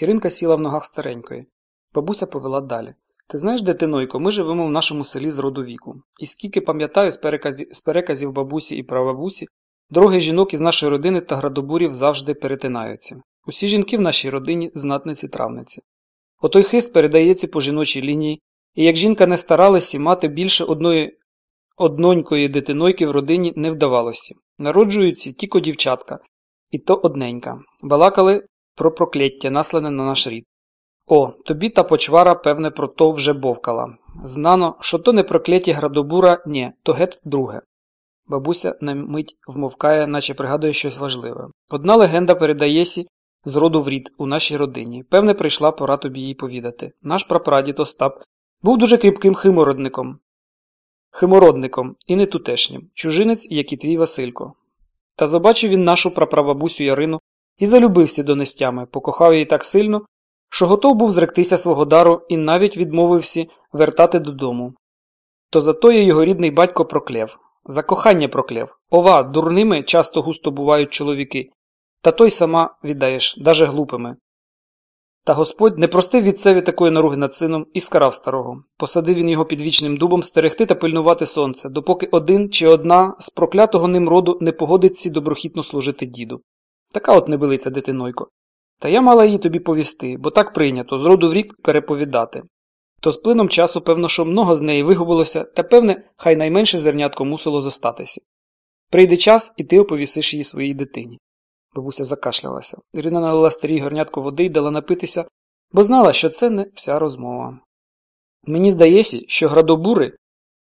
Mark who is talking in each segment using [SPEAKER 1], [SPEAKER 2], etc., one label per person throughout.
[SPEAKER 1] Іринка сіла в ногах старенької. Бабуся повела далі. Ти знаєш, дитинойко, ми живемо в нашому селі з роду віку. І скільки пам'ятаю з переказів, з переказів бабусі і прабабусі, дороги жінок із нашої родини та градобурів завжди перетинаються. Усі жінки в нашій родині знатниці травниці. Отой хист передається по жіночій лінії, і як жінка не старалася, мати більше одної однонької дитинойки в родині не вдавалося. Народжуються тільки дівчатка, і то одненька. Балакали про прокляття, наслане на наш рід. О, тобі та почвара, певне, про то вже бовкала. Знано, що то не прокляті градобура, ні, то гет друге. Бабуся на мить вмовкає, наче пригадує щось важливе. Одна легенда передаєсі з роду в рід у нашій родині. Певне, прийшла пора тобі її повідати. Наш прапрадід Остап був дуже кріпким химородником. Химородником і не тутешнім, чужинець, як і твій Василько. Та побачив він нашу прапрабабусю Ярину і залюбився до нестями, покохав її так сильно, що готов був зректися свого дару і навіть відмовився вертати додому. То зато є його рідний батько прокляв. За кохання прокляв. Ова, дурними часто густо бувають чоловіки, та той сама віддаєш, даже глупими. Та Господь не простив відцеві такої наруги над сином і скарав старого. Посадив він його під вічним дубом стерегти та пильнувати сонце, допоки один чи одна з проклятого ним роду не погодиться доброхітно служити діду. Така от небилиця дитинойко. Та я мала її тобі повісти, бо так прийнято з роду в рік переповідати. То з плином часу, певно, що много з неї вигубилося, та певне, хай найменше зернятко мусило зостатися. Прийде час, і ти оповісиш її своїй дитині. Бабуся закашлялася. Ірина налила старій горнятку води і дала напитися, бо знала, що це не вся розмова. Мені здається, що градобури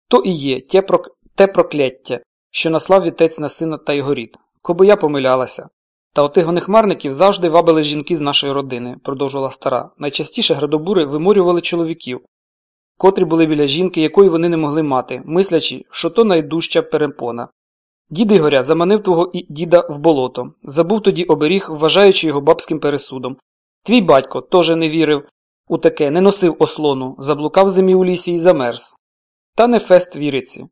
[SPEAKER 1] то і є те, прок... те прокляття, що наслав вітець на сина та його рід. Коби я помилялася. Та отих гонехмарників завжди вабили жінки з нашої родини, продовжувала стара. Найчастіше градобури виморювали чоловіків, котрі були біля жінки, якої вони не могли мати, мислячи, що то найдужча перепона. Дід Ігоря заманив твого діда в болото, забув тоді оберіг, вважаючи його бабським пересудом. Твій батько теж не вірив у таке, не носив ослону, заблукав зимі у лісі і замерз. Та не фест віриці.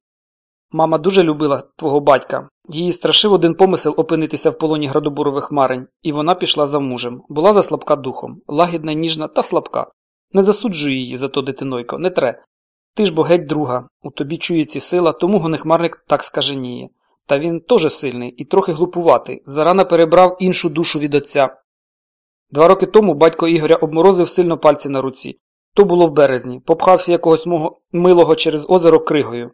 [SPEAKER 1] Мама дуже любила твого батька. Її страшив один помисел опинитися в полоні градобурових марень, і вона пішла за мужем. Була заслабка духом, лагідна, ніжна та слабка. Не засуджуй її за то, дитинойко, не тре. Ти ж бо геть друга, у тобі чується сила, тому гонехмарник так скаженіє. Та він теж сильний і трохи глупуватий, зарано перебрав іншу душу від отця. Два роки тому батько Ігоря обморозив сильно пальці на руці. То було в березні, попхався якогось мого милого через озеро кригою.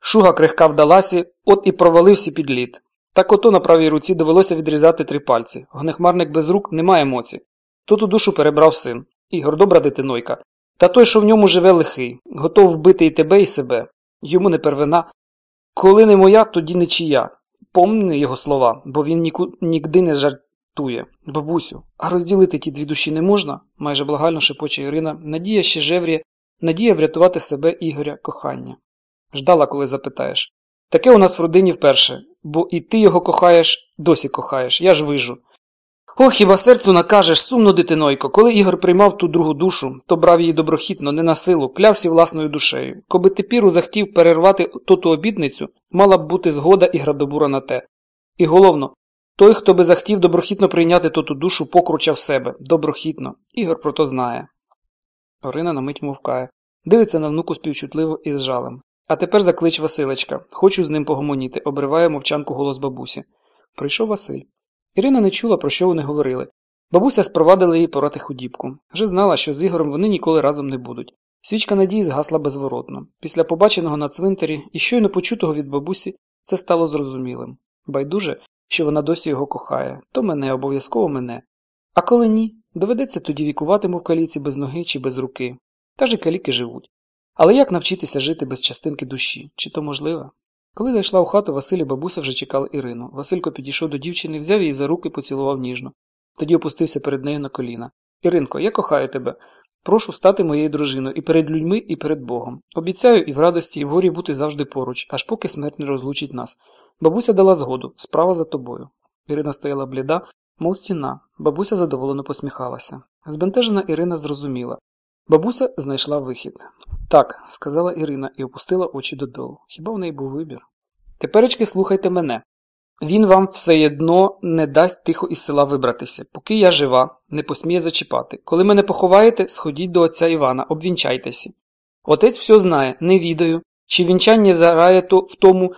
[SPEAKER 1] Шуга крихка вдалася, от і провалився під лід. Так ото на правій руці довелося відрізати три пальці. Гнехмарник без рук не має моці. Тут у душу перебрав син. Ігор, добра дитинойка. Та той, що в ньому живе лихий, готов вбити і тебе, і себе. Йому не первина. Коли не моя, тоді не чия. Помни його слова, бо він ніку... нікди не жартує. Бабусю, а розділити ті дві душі не можна? майже благально шепоче Ірина. Надія ще жевріє, надія врятувати себе Ігоря кохання. Ждала, коли запитаєш. Таке у нас в родині вперше, бо і ти його кохаєш, досі кохаєш, я ж вижу. О, хіба серцю накажеш, сумно, дитинойко, коли Ігор приймав ту другу душу, то брав її доброхітно, не на силу, клявся власною душею. Коби тепіру захотів перервати тоту обідницю, мала б бути згода і градобура на те. І головно, той, хто би захотів доброхітно прийняти тоту душу, покручав себе, доброхітно. Ігор про то знає. Орина на мить мовкає, дивиться на внуку співчутливо і з жалем. А тепер заклич Василечка. Хочу з ним погомоніти, обриває мовчанку голос бабусі. Прийшов Василь. Ірина не чула, про що вони говорили. Бабуся спровадила її порати худібку. Вже знала, що з Ігорем вони ніколи разом не будуть. Свічка надії згасла безворотно. Після побаченого на цвинтарі і щойно почутого від бабусі це стало зрозумілим. Байдуже, що вона досі його кохає, то мене обов'язково мене. А коли ні, доведеться тоді вікуватиму в каліці без ноги чи без руки. Та ж і каліки живуть. Але як навчитися жити без частинки душі? Чи то можливо? Коли зайшла у хату, Василь і бабуся вже чекали Ірину. Василько підійшов до дівчини, взяв її за руки поцілував ніжно. Тоді опустився перед нею на коліна. Іринко, я кохаю тебе. Прошу стати моєю дружиною і перед людьми, і перед Богом. Обіцяю і в радості, і в горі бути завжди поруч, аж поки смерть не розлучить нас. Бабуся дала згоду, справа за тобою. Ірина стояла бліда, мов стіна. Бабуся задоволено посміхалася. Збентежена Ірина зрозуміла. Бабуся знайшла вихід. Так, сказала Ірина і опустила очі додолу. Хіба в неї був вибір? Теперечки слухайте мене. Він вам все єдно не дасть тихо із села вибратися. Поки я жива, не посміє зачіпати. Коли мене поховаєте, сходіть до отця Івана, обвінчайтеся. Отець все знає, не відаю, чи вінчання зарає то в тому,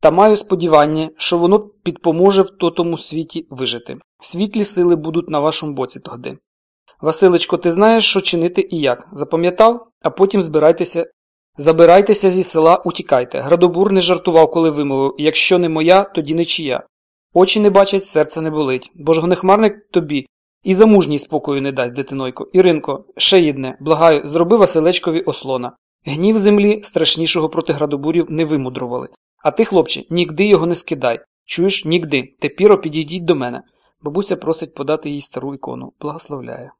[SPEAKER 1] та маю сподівання, що воно підпоможе в тотому світі вижити. Світлі сили будуть на вашому боці тогди. Василечко, ти знаєш, що чинити і як. Запам'ятав, а потім збирайтеся. Забирайтеся зі села, утікайте. Градобур не жартував, коли вимовив якщо не моя, тоді не чия. Очі не бачать, серце не болить, бо ж гонехмарник тобі і замужній спокою не дасть, дитинойко. Іринко, ще єдне, благаю, зроби Василечкові ослона. Гнів землі страшнішого проти градобурів не вимудрували. А ти, хлопче, нігди його не скидай. Чуєш, нігди. Тепіро підійдіть до мене. Бабуся просить подати їй стару ікону. Благословляє.